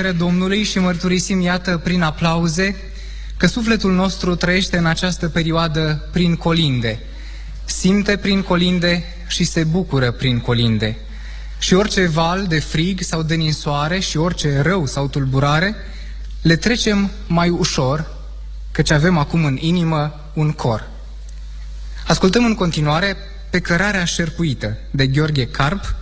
nașterea Domnului și mărturisim, iată, prin aplauze, că sufletul nostru trăiește în această perioadă prin colinde. Simte prin colinde și se bucură prin colinde. Și orice val de frig sau de ninsoare și orice rău sau tulburare, le trecem mai ușor, căci avem acum în inimă un cor. Ascultăm în continuare pe cărarea șerpuită de Gheorghe Carp,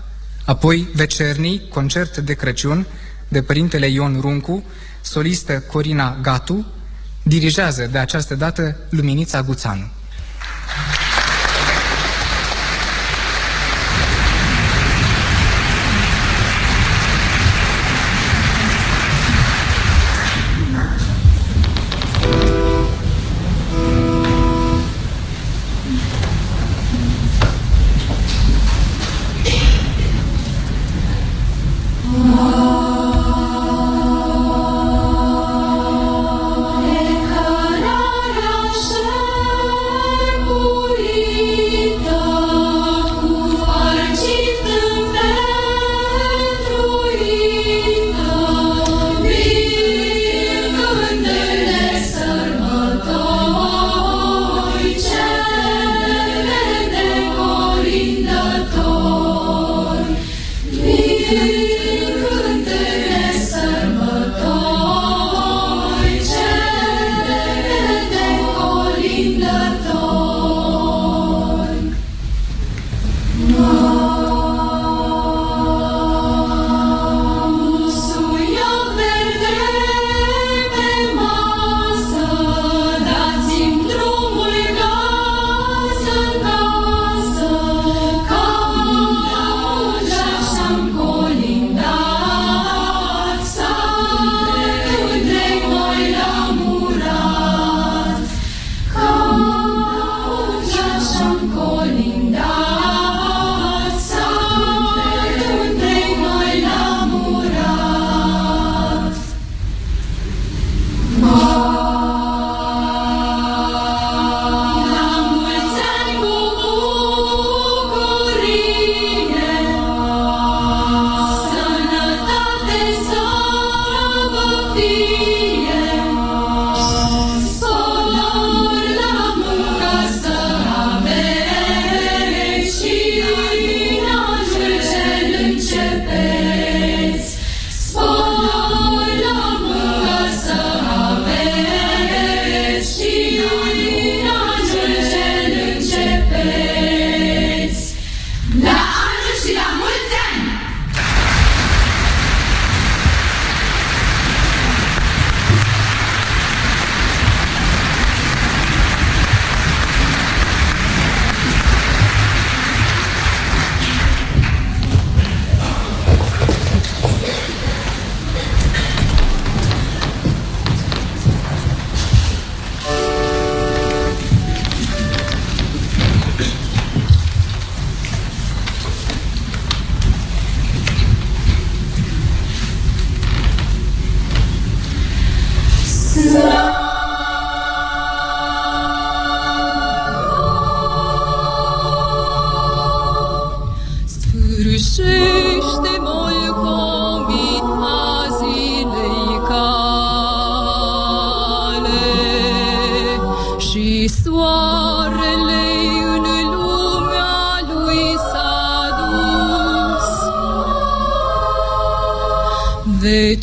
apoi Vecernii, concert de Crăciun de Părintele Ion Runcu, solistă Corina Gatu, dirigează de această dată Luminița Guțanu. Scrisoarele în lumea lui s-a dus. De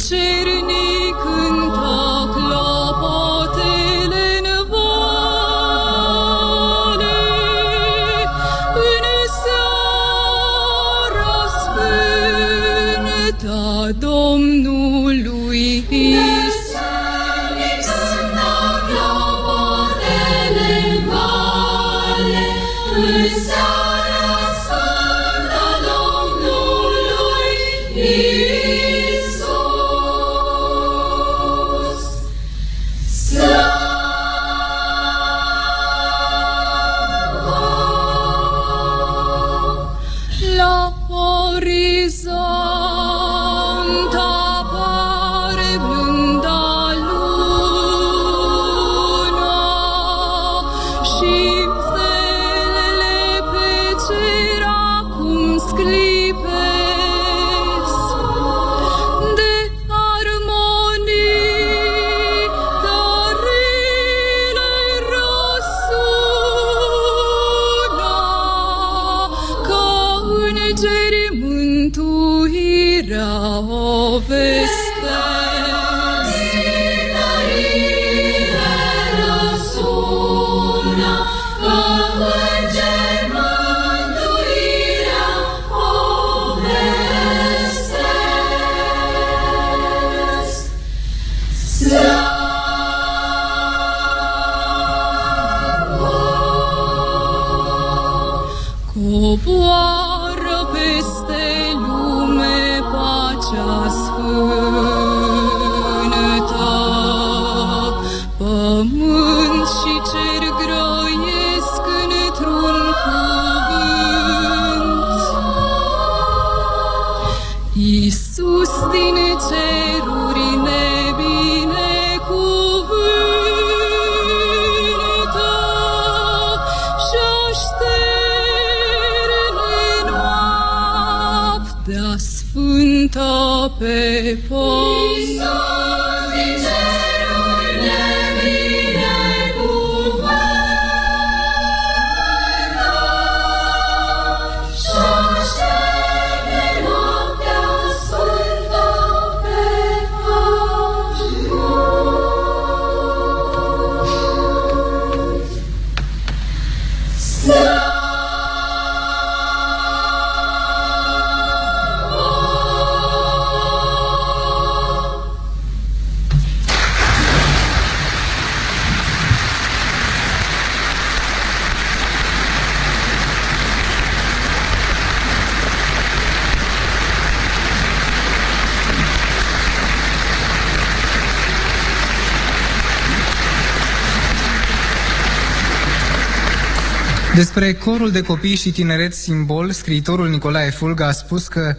Despre corul de copii și tineret simbol, scriitorul Nicolae Fulga a spus că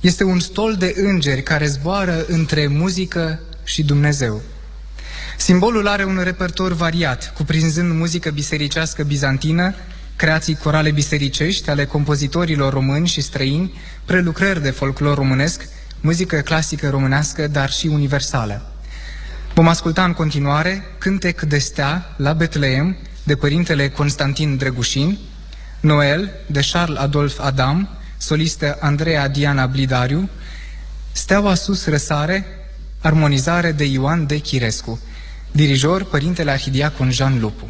este un stol de îngeri care zboară între muzică și Dumnezeu. Simbolul are un repertor variat, cuprinzând muzică bisericească bizantină, creații corale bisericești ale compozitorilor români și străini, prelucrări de folclor românesc, muzică clasică românească, dar și universală. Vom asculta în continuare Cântec de stea la Betleem, de părintele Constantin Drăgușin, Noel de Charles Adolf Adam, solistă Andreea Diana Blidariu, Steaua sus răsare, armonizare de Ioan de Chirescu, dirijor Părintele Arhidiacon Jean Lupu.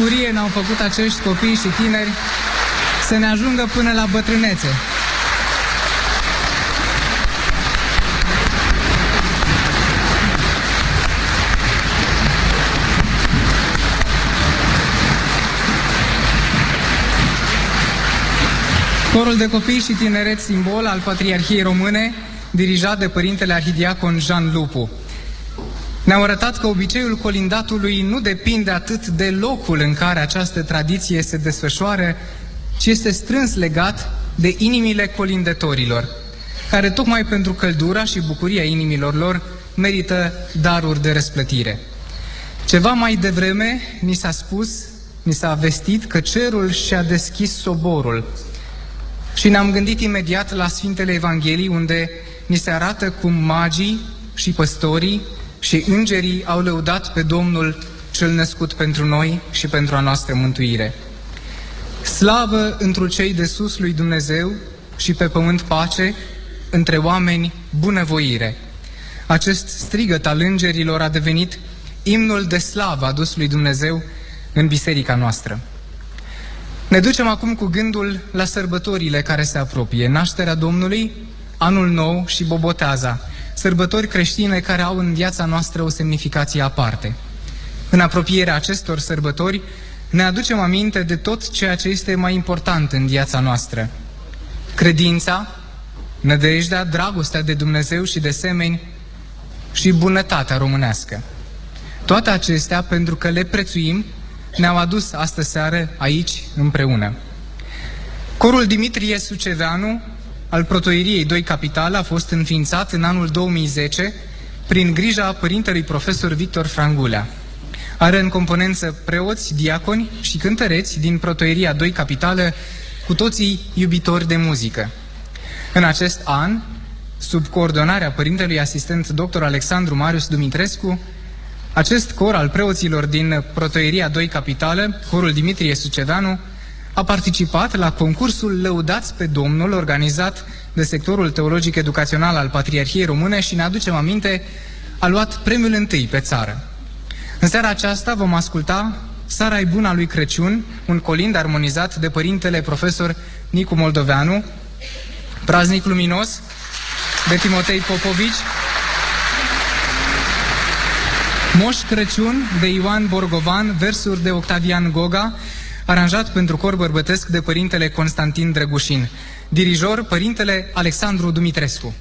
Bucurie ne-au făcut acești copii și tineri să ne ajungă până la bătrânețe. Corul de copii și tineret simbol al Patriarhiei Române, dirijat de Părintele Arhidiacon Jean Lupu. Ne-au arătat că obiceiul colindatului nu depinde atât de locul în care această tradiție se desfășoară, ci este strâns legat de inimile colindătorilor, care tocmai pentru căldura și bucuria inimilor lor merită daruri de răsplătire. Ceva mai devreme ni s-a spus, ni s-a vestit că cerul și-a deschis soborul și ne-am gândit imediat la Sfintele Evanghelii, unde ni se arată cum magii și păstorii și îngerii au lăudat pe Domnul cel născut pentru noi și pentru a noastră mântuire. Slavă întru cei de sus lui Dumnezeu și pe pământ pace, între oameni bunăvoire. Acest strigăt al îngerilor a devenit imnul de slavă adus lui Dumnezeu în biserica noastră. Ne ducem acum cu gândul la sărbătorile care se apropie, nașterea Domnului, anul nou și Boboteaza, sărbători creștine care au în viața noastră o semnificație aparte. În apropierea acestor sărbători ne aducem aminte de tot ceea ce este mai important în viața noastră. Credința, nădejdea, dragostea de Dumnezeu și de semeni și bunătatea românească. Toate acestea pentru că le prețuim ne-au adus astă seară aici împreună. Corul Dimitrie Suceveanu al Protoieriei 2 Capital a fost înființat în anul 2010 prin grija părintelui profesor Victor Frangulea. Are în componență preoți, diaconi și cântăreți din Protoieria 2 Capitală, cu toții iubitori de muzică. În acest an, sub coordonarea părintelui asistent dr. Alexandru Marius Dumitrescu, acest cor al preoților din Protoieria 2 Capitală, corul Dimitrie Suceveanu, a participat la concursul Lăudați pe Domnul, organizat de sectorul teologic educațional al Patriarhiei Române și ne aducem aminte, a luat premiul întâi pe țară. În seara aceasta vom asculta Sara Buna lui Crăciun, un colind armonizat de părintele profesor Nicu Moldoveanu, Praznic Luminos, de Timotei Popovici, Moș Crăciun de Ioan Borgovan, versuri de Octavian Goga, aranjat pentru cor bărbătesc de părintele Constantin Drăgușin. Dirijor, părintele Alexandru Dumitrescu.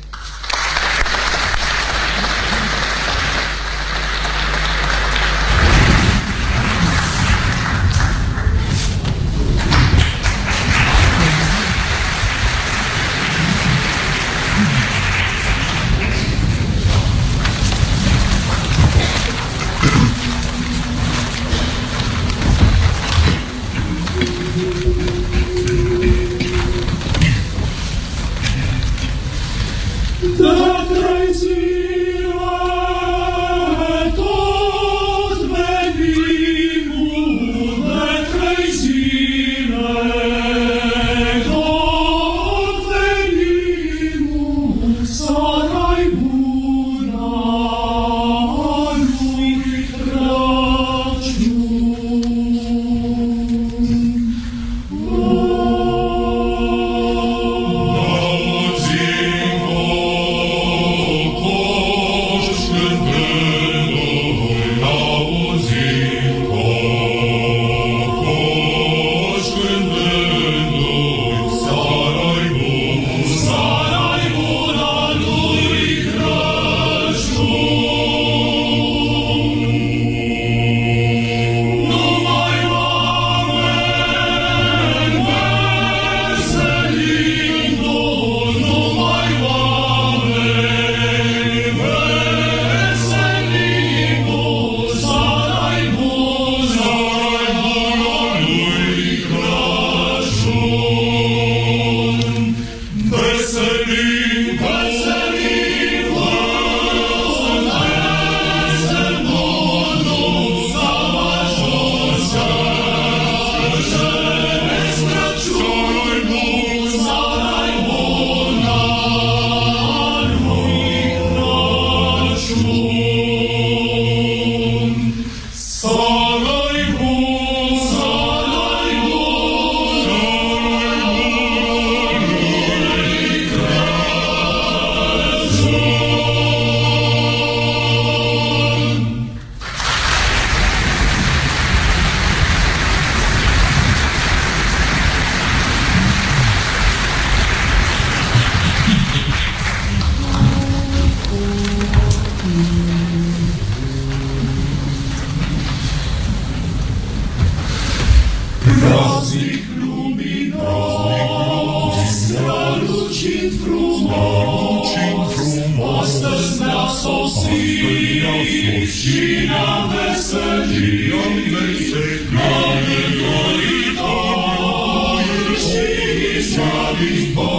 Peace Boy.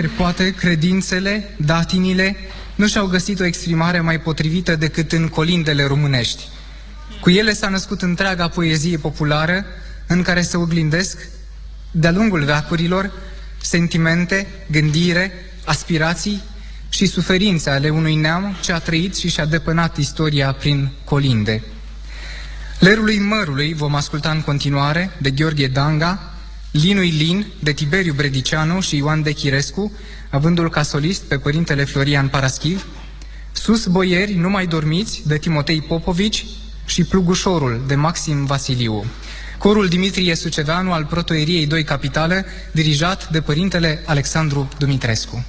Nicăieri, poate, credințele, datinile, nu și-au găsit o exprimare mai potrivită decât în colindele românești. Cu ele s-a născut întreaga poezie populară, în care se oglindesc, de-a lungul veacurilor, sentimente, gândire, aspirații și suferințe ale unui neam ce a trăit și și-a depănat istoria prin colinde. Lerului Mărului vom asculta în continuare de Gheorghe Danga, Linui Lin, de Tiberiu Bredicianu și Ioan de Chirescu, avându-l ca solist pe părintele Florian Paraschiv, Sus Boieri, Nu mai dormiți, de Timotei Popovici și Plugușorul, de Maxim Vasiliu. Corul Dimitrie Suceveanu al Protoeriei 2 Capitale, dirijat de părintele Alexandru Dumitrescu.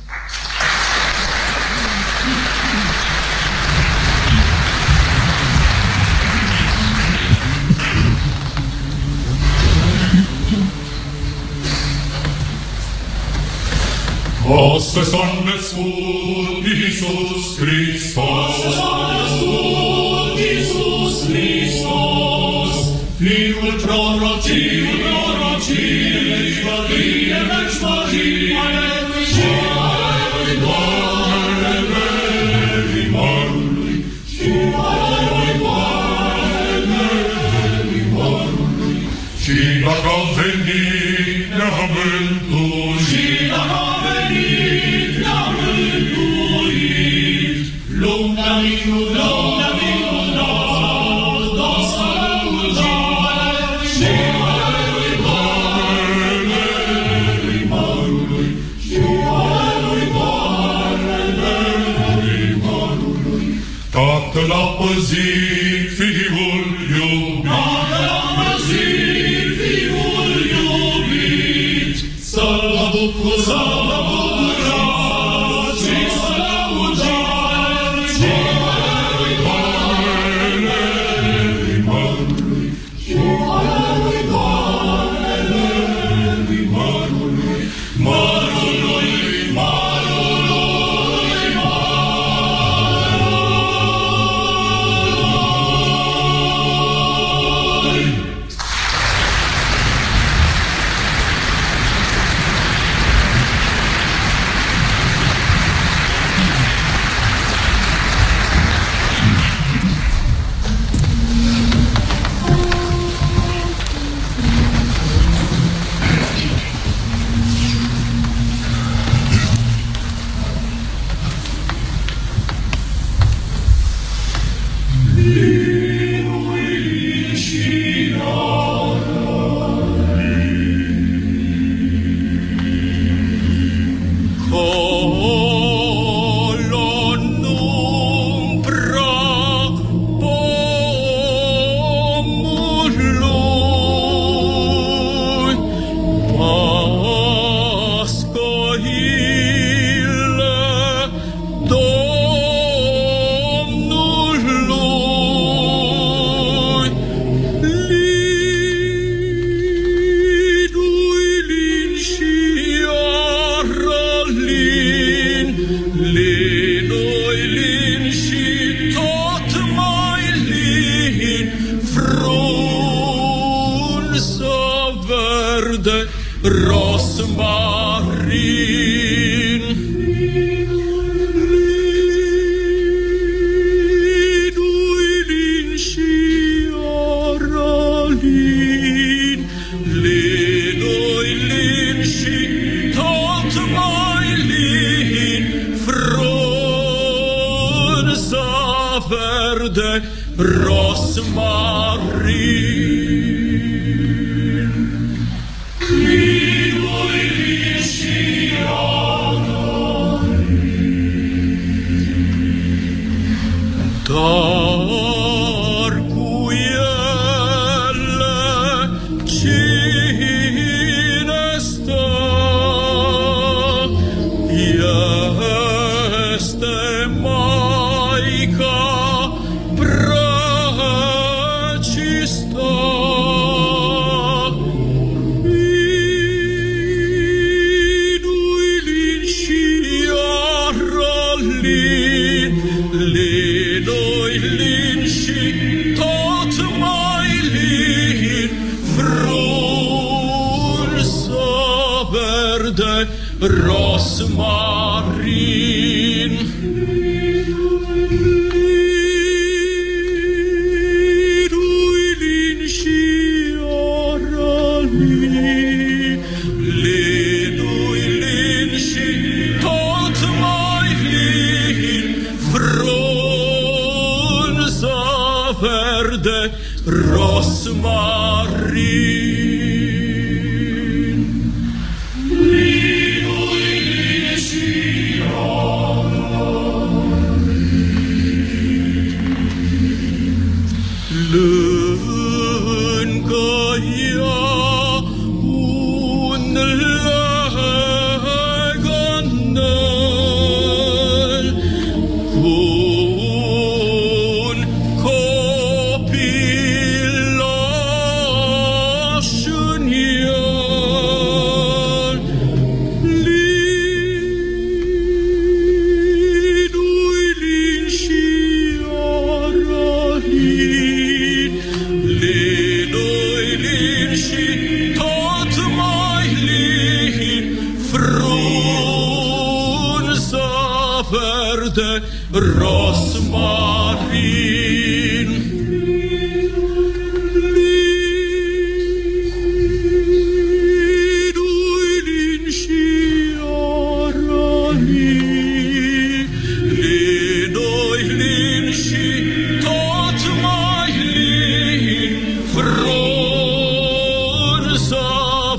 Posse sonnes fut Iisus Christus.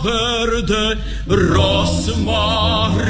Verde, rosmarin.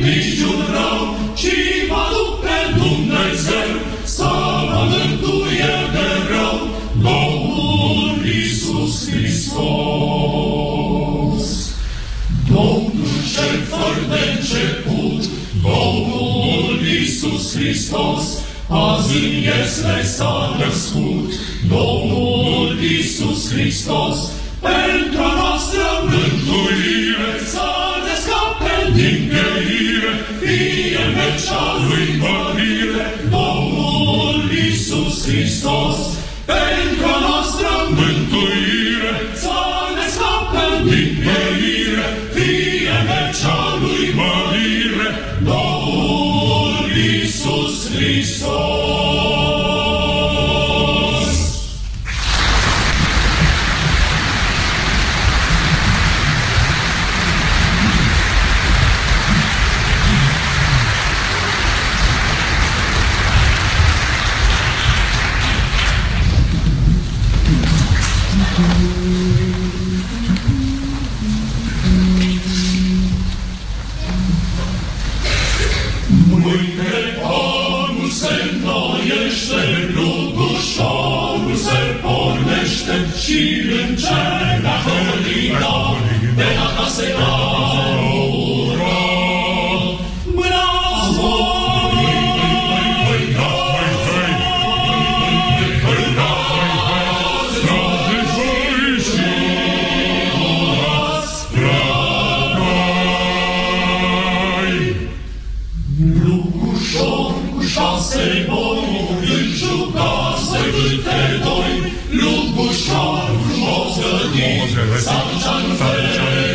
Niciun rău, ci va duc pe Dumnezeu să mă mântuie de rău, Domnul Iisus Hristos. Domnul cel fără de început, Domnul Iisus Hristos, azi în Iesle s-a născut, Domnul Iisus Hristos, pentru mecea lui mărire, Domnul Iisus Hristos, pentru a Gud, up.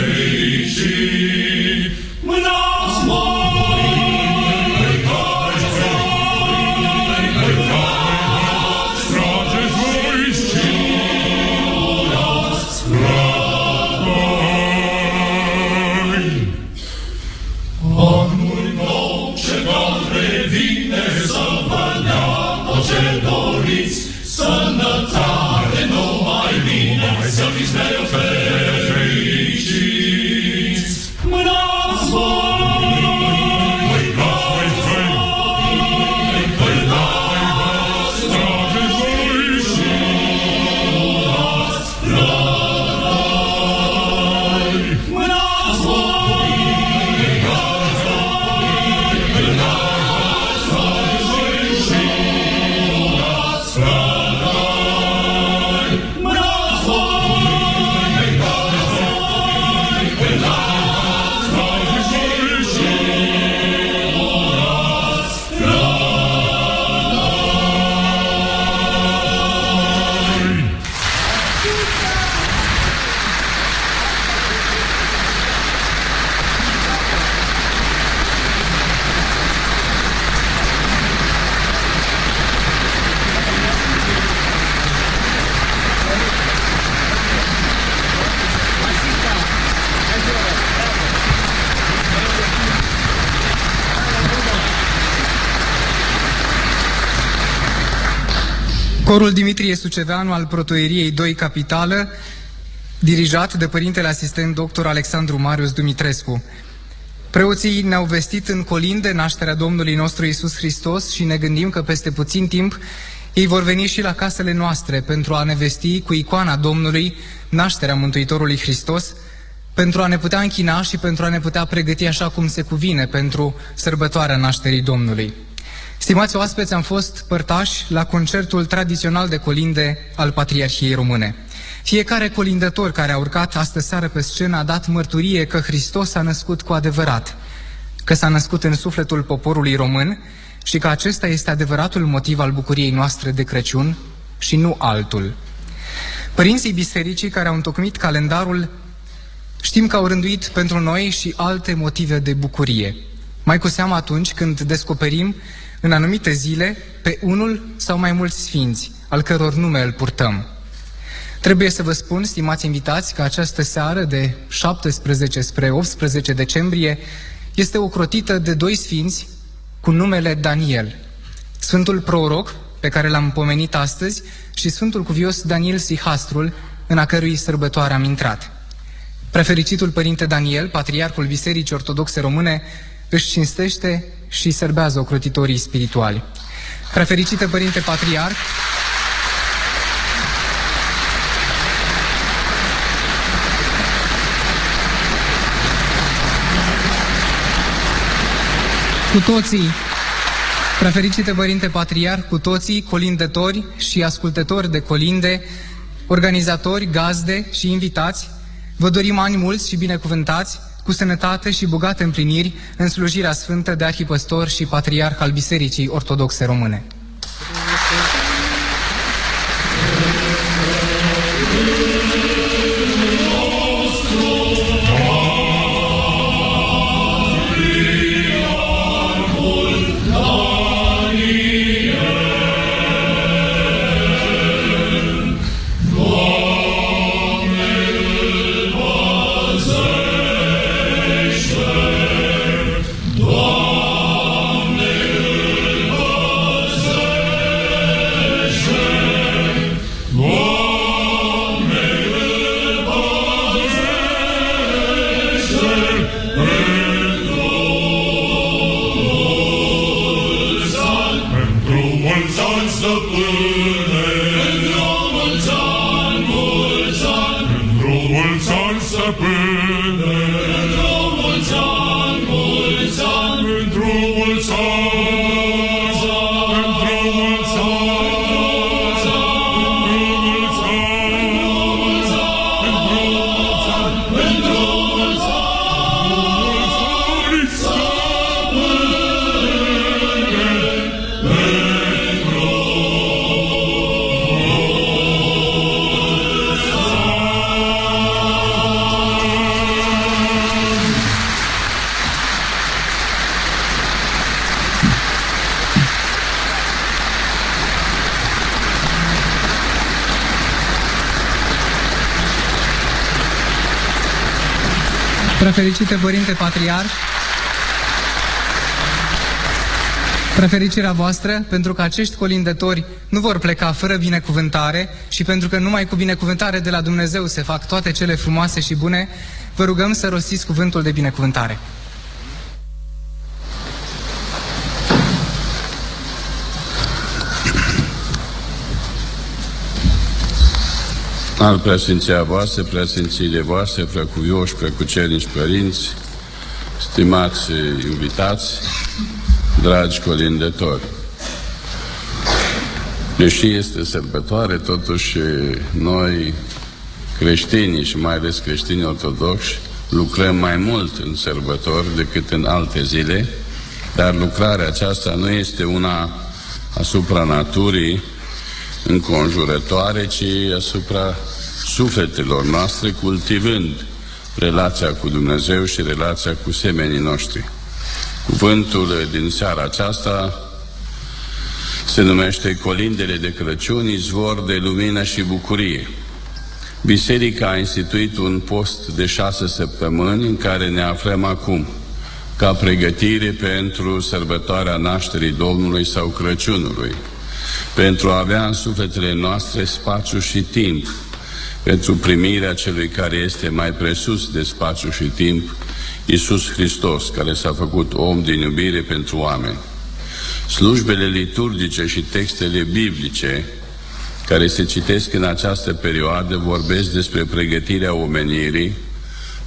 Corul Dimitrie Suceveanu al Protoieriei 2 Capitală, dirijat de părintele asistent dr. Alexandru Marius Dumitrescu. Preoții ne-au vestit în colinde nașterea Domnului nostru Isus Hristos și ne gândim că peste puțin timp ei vor veni și la casele noastre pentru a ne vesti cu icoana Domnului nașterea Mântuitorului Hristos, pentru a ne putea închina și pentru a ne putea pregăti așa cum se cuvine pentru sărbătoarea nașterii Domnului. Stimați oaspeți, am fost părtași la concertul tradițional de colinde al Patriarhiei Române. Fiecare colindător care a urcat astă seară pe scenă a dat mărturie că Hristos s-a născut cu adevărat, că s-a născut în sufletul poporului român și că acesta este adevăratul motiv al bucuriei noastre de Crăciun și nu altul. Părinții bisericii care au întocmit calendarul știm că au rânduit pentru noi și alte motive de bucurie. Mai cu seamă atunci când descoperim în anumite zile pe unul sau mai mulți sfinți, al căror nume îl purtăm. Trebuie să vă spun, stimați invitați, că această seară de 17 spre 18 decembrie este ocrotită de doi sfinți cu numele Daniel. Sfântul Proroc, pe care l-am pomenit astăzi, și Sfântul Cuvios Daniel Sihastrul, în a cărui sărbătoare am intrat. Prefericitul Părinte Daniel, Patriarhul Bisericii Ortodoxe Române, își cinstește și serbează ocrotitorii spirituali. Prefericite Părinte Patriarh, cu toții, prefericite Părinte Patriarh, cu toții, colindători și ascultători de colinde, organizatori, gazde și invitați, vă dorim ani mulți și binecuvântați, cu sănătate și bogate împliniri în slujirea sfântă de arhipăstor și patriarh al Bisericii Ortodoxe Române. Părinte Patriarh, prefericirea voastră pentru că acești colindători nu vor pleca fără binecuvântare și pentru că numai cu binecuvântare de la Dumnezeu se fac toate cele frumoase și bune, vă rugăm să rostiți cuvântul de binecuvântare. Al preasfinția voastră, preasfințiile voastre, preacuvioși, preacucernici părinți, stimați invitați, dragi colindători. Deși este sărbătoare, totuși noi creștinii și mai ales creștinii ortodoxi lucrăm mai mult în sărbători decât în alte zile, dar lucrarea aceasta nu este una asupra naturii înconjurătoare, ci asupra sufletelor noastre, cultivând relația cu Dumnezeu și relația cu semenii noștri. Cuvântul din seara aceasta se numește Colindele de Crăciun, izvor de lumină și bucurie. Biserica a instituit un post de șase săptămâni în care ne aflăm acum, ca pregătire pentru sărbătoarea nașterii Domnului sau Crăciunului, pentru a avea în sufletele noastre spațiu și timp pentru primirea celui care este mai presus de spațiu și timp, Iisus Hristos, care s-a făcut om din iubire pentru oameni. Slujbele liturgice și textele biblice care se citesc în această perioadă vorbesc despre pregătirea omenirii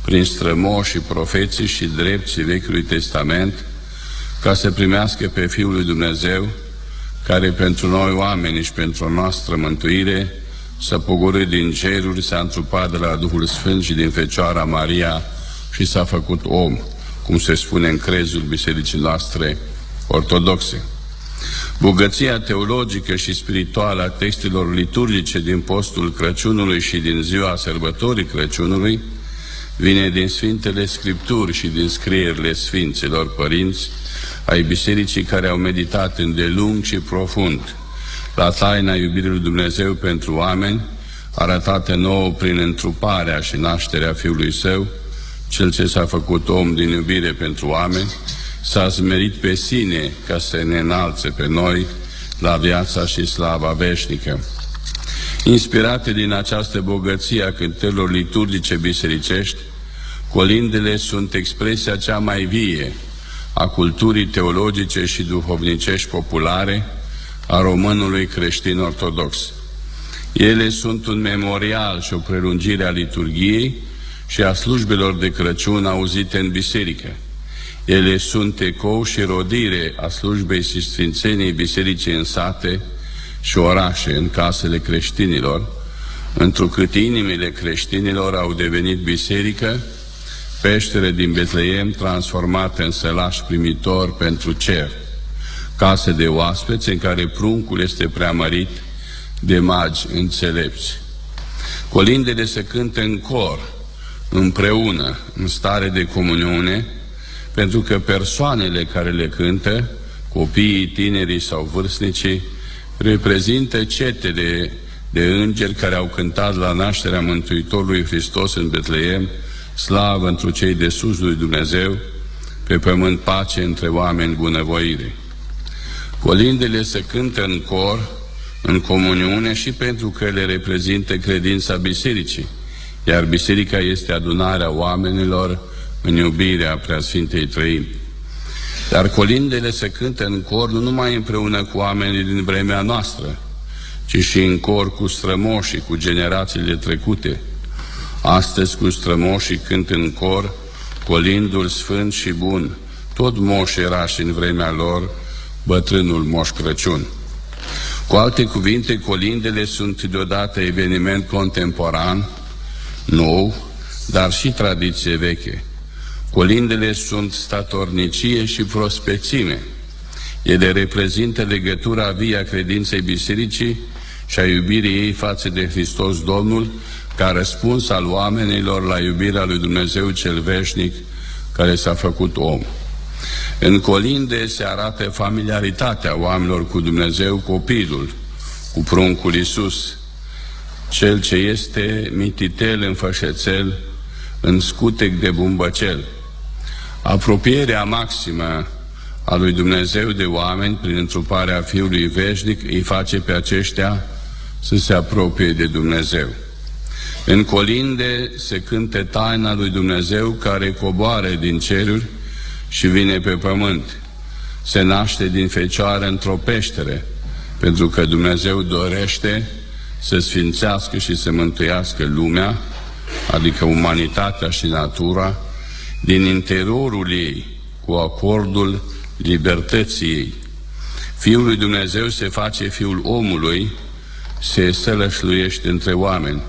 prin strămoșii profeții și drepții Vechiului Testament ca să primească pe Fiul lui Dumnezeu care pentru noi oameni și pentru noastră mântuire s-a pogorât din ceruri, s-a întrupat de la Duhul Sfânt și din Fecioara Maria și s-a făcut om, cum se spune în crezul bisericii noastre ortodoxe. Bogăția teologică și spirituală a textelor liturgice din postul Crăciunului și din ziua sărbătorii Crăciunului vine din Sfintele Scripturi și din scrierile Sfinților Părinți ai bisericii care au meditat îndelung și profund la taina iubirii lui Dumnezeu pentru oameni, arătată nouă prin întruparea și nașterea Fiului Său, Cel ce s-a făcut om din iubire pentru oameni, s-a zmerit pe sine ca să ne înalțe pe noi la viața și slava veșnică. Inspirate din această bogăție a cântărilor liturgice bisericești, Colindele sunt expresia cea mai vie a culturii teologice și duhovnicești populare a românului creștin ortodox. Ele sunt un memorial și o prelungire a liturgiei și a slujbelor de Crăciun auzite în biserică. Ele sunt ecou și rodire a slujbei și sfințeniei bisericii în sate și orașe, în casele creștinilor, întrucât inimile creștinilor au devenit biserică, peștere din Betleem transformate în sălaș primitor pentru cer, case de oaspeți în care pruncul este preamărit de magi înțelepți. Colindele se cântă în cor, împreună, în stare de comuniune, pentru că persoanele care le cântă, copiii, tinerii sau vârstnicii, reprezintă cetele de îngeri care au cântat la nașterea Mântuitorului Hristos în Betleem, slavă întru cei de sus lui Dumnezeu, pe pământ pace între oameni bunăvoire. Colindele se cântă în cor, în comuniune și pentru că le reprezintă credința bisericii, iar biserica este adunarea oamenilor în iubirea Preasfintei Trăimi. Dar colindele se cântă în cor nu numai împreună cu oamenii din vremea noastră, ci și în cor cu strămoșii, cu generațiile trecute. Astăzi cu strămoșii cânt în cor colindul sfânt și bun, tot moș era și în vremea lor bătrânul Moș Crăciun. Cu alte cuvinte, colindele sunt deodată eveniment contemporan, nou, dar și tradiție veche. Colindele sunt statornicie și prospețime. Ele reprezintă legătura via credinței bisericii și a iubirii ei față de Hristos Domnul, ca răspuns al oamenilor la iubirea lui Dumnezeu cel veșnic care s-a făcut om. În colinde se arată familiaritatea oamenilor cu Dumnezeu, copilul, cu pruncul Iisus, cel ce este mititel în fășețel, în scutec de bumbăcel. Apropierea maximă a lui Dumnezeu de oameni prin întruparea Fiului Veșnic îi face pe aceștia să se apropie de Dumnezeu. În colinde se cânte taina lui Dumnezeu care coboare din ceruri și vine pe pământ. Se naște din fecioară într-o peștere, pentru că Dumnezeu dorește să sfințească și să mântuiască lumea, adică umanitatea și natura, din interiorul ei, cu acordul libertății ei. Fiul lui Dumnezeu se face fiul omului, se sălășluiește între oameni.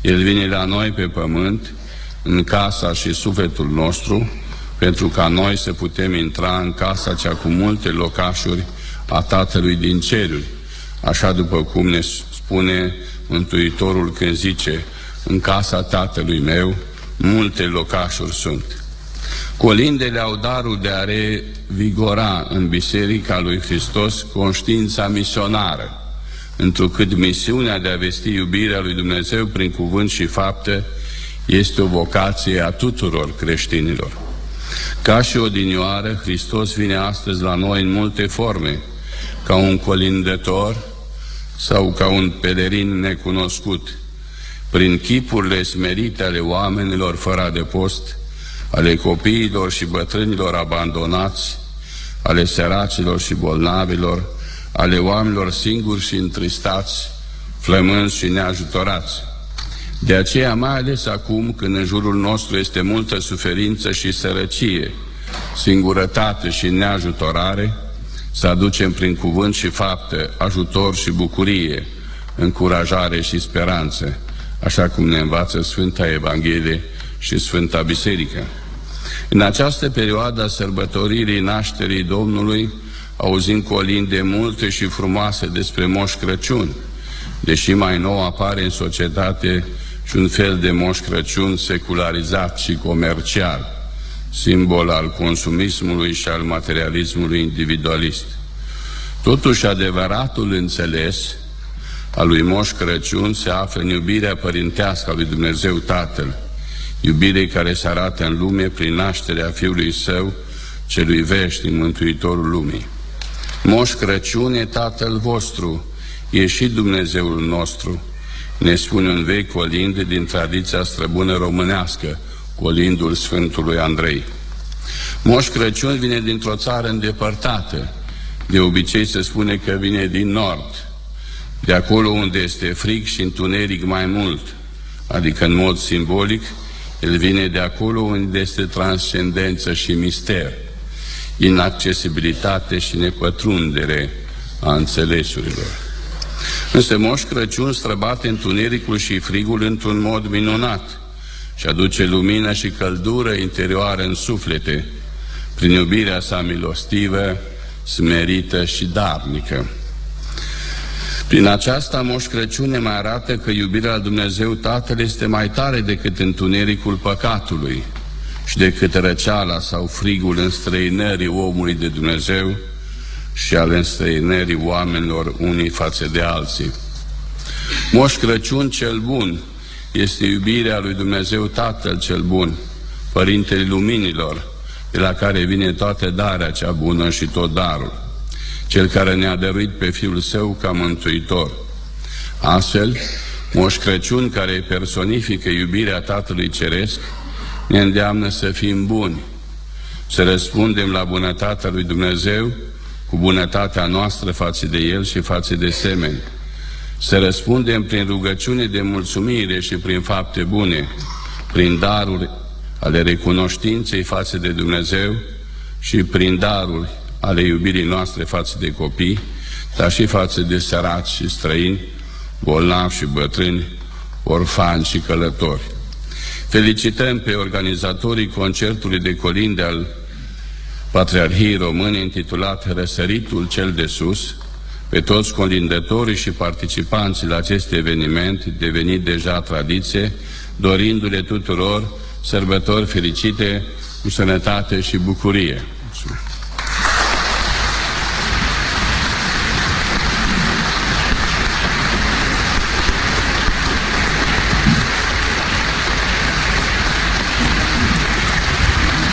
El vine la noi pe pământ, în casa și sufletul nostru, pentru ca noi să putem intra în casa cea cu multe locașuri a Tatălui din ceruri, așa după cum ne spune Mântuitorul când zice, în casa Tatălui meu multe locașuri sunt. Colindele au darul de a revigora în Biserica lui Hristos conștiința misionară, întrucât misiunea de a vesti iubirea lui Dumnezeu prin cuvânt și fapte este o vocație a tuturor creștinilor. Ca și odinioară, Hristos vine astăzi la noi în multe forme, ca un colindător sau ca un pelerin necunoscut, prin chipurile smerite ale oamenilor fără adăpost, ale copiilor și bătrânilor abandonați, ale săracilor și bolnavilor, ale oamenilor singuri și întristați, flămânzi și neajutorați. De aceea, mai ales acum, când în jurul nostru este multă suferință și sărăcie, singurătate și neajutorare, să aducem prin cuvânt și fapte ajutor și bucurie, încurajare și speranță, așa cum ne învață Sfânta Evanghelie și Sfânta Biserică. În această perioadă a sărbătoririi nașterii Domnului, auzim colinde multe și frumoase despre Moș Crăciun, deși mai nou apare în societate și un fel de Moș Crăciun secularizat și comercial, simbol al consumismului și al materialismului individualist. Totuși, adevăratul înțeles al lui Moș Crăciun se află în iubirea părintească a lui Dumnezeu Tatăl, iubire care se arată în lume prin nașterea Fiului Său, celui veșnic Mântuitorul lumii. Moș Crăciun e Tatăl vostru, e și Dumnezeul nostru, ne spune un vechi colinde din tradiția străbună românească, colindul Sfântului Andrei. Moș Crăciun vine dintr-o țară îndepărtată. De obicei se spune că vine din nord, de acolo unde este frig și întuneric mai mult, adică în mod simbolic, el vine de acolo unde este transcendență și mister, inaccesibilitate și nepătrundere a înțelesurilor. Însă Moș Crăciun străbate întunericul și frigul într-un mod minunat și aduce lumină și căldură interioară în suflete, prin iubirea sa milostivă, smerită și darnică. Prin aceasta Moș Crăciun ne mai arată că iubirea la Dumnezeu Tatăl este mai tare decât întunericul păcatului și decât răceala sau frigul înstrăinării omului de Dumnezeu și al înstrăinării oamenilor unii față de alții. Moș Crăciun cel bun este iubirea lui Dumnezeu Tatăl cel bun, Părintele Luminilor, de la care vine toată darea cea bună și tot darul cel care ne-a dăruit pe Fiul Său ca mântuitor. Astfel, Moș Crăciun, care personifică iubirea Tatălui Ceresc, ne îndeamnă să fim buni, să răspundem la bunătatea lui Dumnezeu cu bunătatea noastră față de El și față de semeni, să răspundem prin rugăciune de mulțumire și prin fapte bune, prin daruri ale recunoștinței față de Dumnezeu și prin daruri ale iubirii noastre față de copii, dar și față de sărați și străini, bolnavi și bătrâni, orfani și călători. Felicităm pe organizatorii concertului de colinde al Patriarhiei Române intitulat Răsăritul cel de sus, pe toți colindătorii și participanții la acest eveniment devenit deja tradiție, dorindu-le tuturor sărbători fericite cu sănătate și bucurie.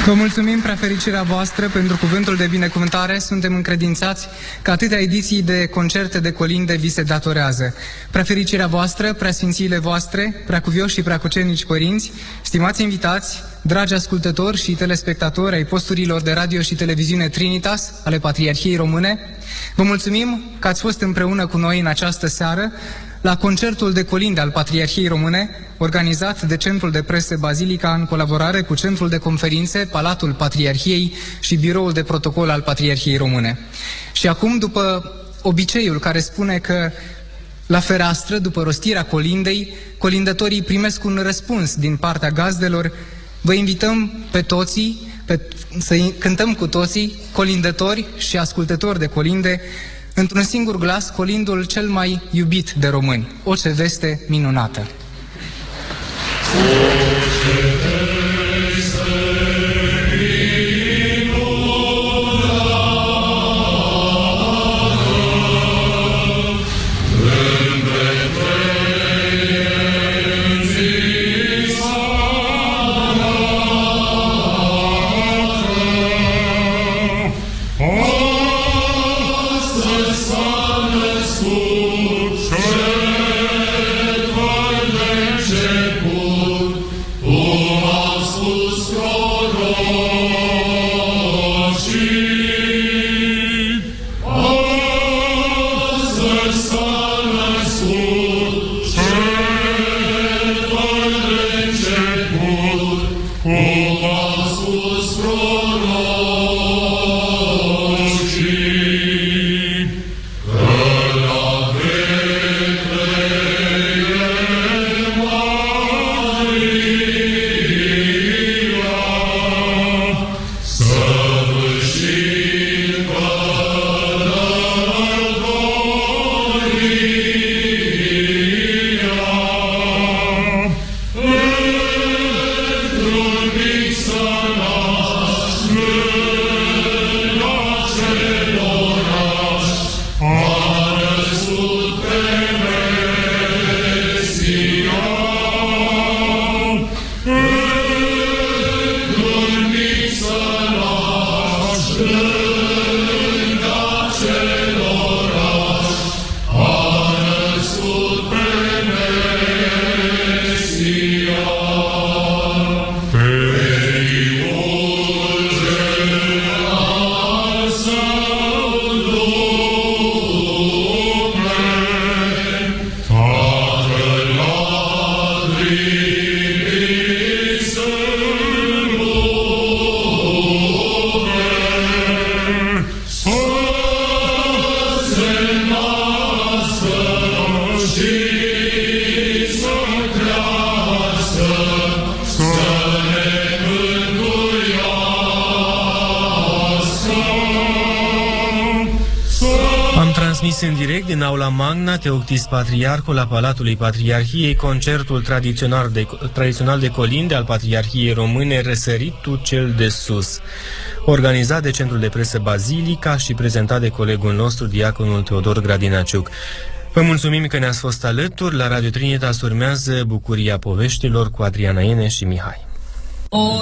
Vă mulțumim, prefericirea voastră, pentru cuvântul de binecuvântare. Suntem încredințați că atâtea ediții de concerte de colinde vi se datorează. Prefericirea voastră, preasfințiile voastre, preacuvioși și preacucernici părinți, stimați invitați, dragi ascultători și telespectatori ai posturilor de radio și televiziune Trinitas ale Patriarhiei Române, vă mulțumim că ați fost împreună cu noi în această seară la concertul de colinde al Patriarhiei Române, organizat de Centrul de Presă Bazilica în colaborare cu Centrul de Conferințe, Palatul Patriarhiei și Biroul de Protocol al Patriarhiei Române. Și acum, după obiceiul care spune că la fereastră, după rostirea colindei, colindătorii primesc un răspuns din partea gazdelor, vă invităm pe toții pe, să cântăm cu toții, colindători și ascultători de colinde, într-un singur glas colindul cel mai iubit de români, o ce veste minunată. O Teoctis Patriarhul la Palatului Patriarhiei concertul tradițional de, tradițional de colinde al Patriarhiei Române Răsăritul cel de sus, organizat de Centrul de Presă Bazilica și prezentat de colegul nostru, diaconul Teodor Gradinaciuc. Vă mulțumim că ne-ați fost alături. La Radio Trinitas urmează Bucuria Poveștilor cu Adriana Ieneș și Mihai. O